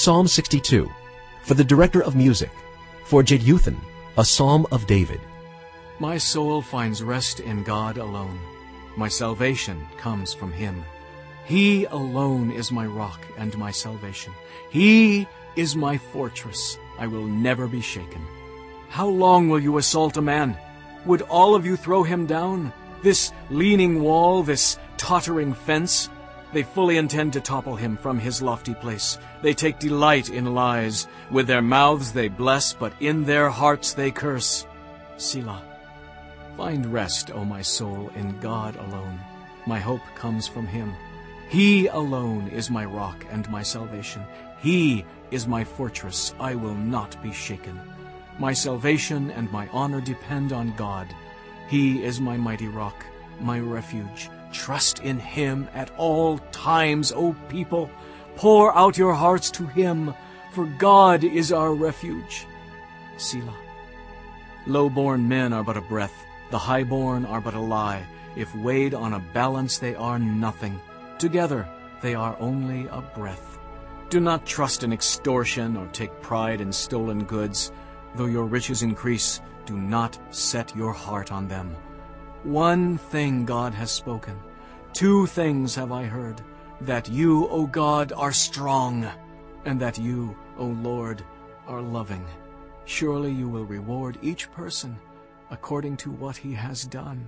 Psalm 62, for the director of music, for Jeduthun, a psalm of David. My soul finds rest in God alone. My salvation comes from him. He alone is my rock and my salvation. He is my fortress. I will never be shaken. How long will you assault a man? Would all of you throw him down? This leaning wall, this tottering fence? They fully intend to topple him from his lofty place. They take delight in lies. With their mouths they bless, but in their hearts they curse. Selah. Find rest, O my soul, in God alone. My hope comes from him. He alone is my rock and my salvation. He is my fortress. I will not be shaken. My salvation and my honor depend on God. He is my mighty rock, my refuge. Trust in him at all times, O people. Pour out your hearts to him, for God is our refuge. Selah. Low-born men are but a breath. The high-born are but a lie. If weighed on a balance, they are nothing. Together, they are only a breath. Do not trust in extortion or take pride in stolen goods. Though your riches increase, do not set your heart on them. One thing God has spoken. Two things have I heard. That you, O God, are strong, and that you, O Lord, are loving. Surely you will reward each person according to what he has done.